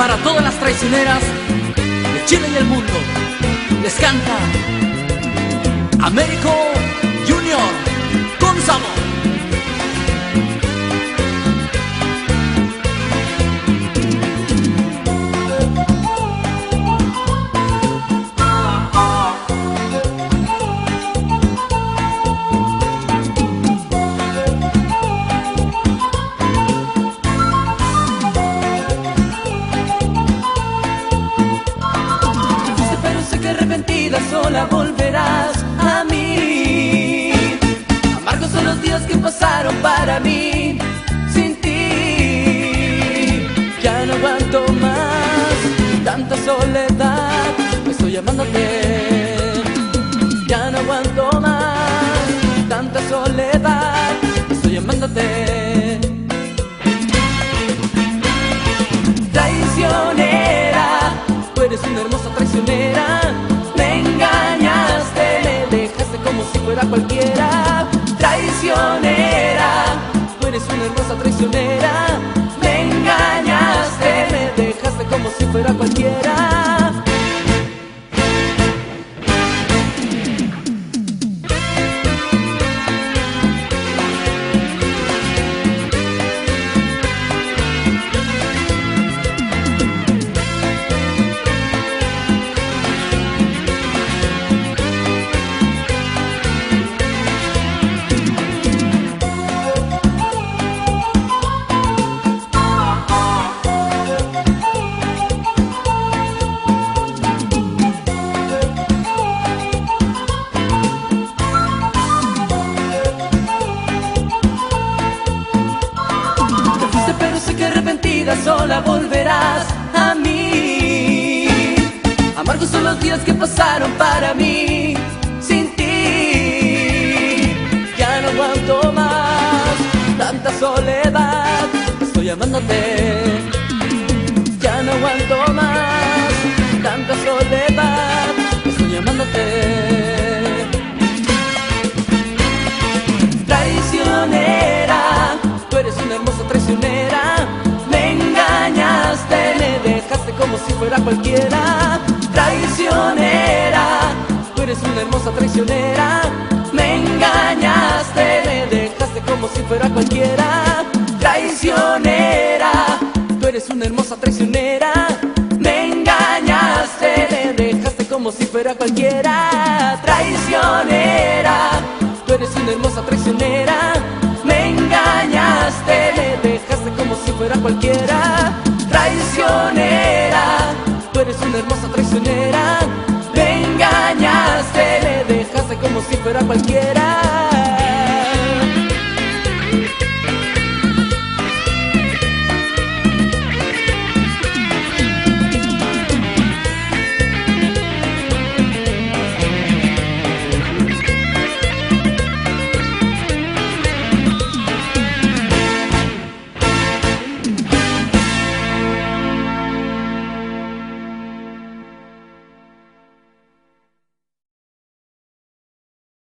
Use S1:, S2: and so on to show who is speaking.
S1: para todas las traicioneras de Chile y el mundo. Les canta Américo
S2: sola volverás a mí. Amargos son los días que pasaron para mí sin ti. Ya no aguanto más tanta soledad, estoy llamándote. Ya no aguanto más tanta soledad, estoy llamándote. Traicionera, tú eres una hermosa traicionera. Fuera cualquiera, traicionera, tú eres una hermosa traicionera, me engañaste, me dejaste como si fuera cualquiera. Sola volverás a mí. Amargos son los días que pasaron para mí sin ti. Ya no aguanto más tanta soledad, estoy amándote. Ya no aguanto más tanta soledad, estoy amándote. Fuera cualquiera. Traicionera, tú eres una hermosa traicionera. Me engañaste, me dejaste como si fuera cualquiera. Traicionera, tú eres una hermosa traicionera. Me engañaste, me dejaste como si fuera cualquiera. Traicionera, tú eres una hermosa traicionera. Me engañaste, me dejaste como si fuera cualquiera. Hermosa traicionera. Me engañaste, me dejaste como si fuera cualquiera.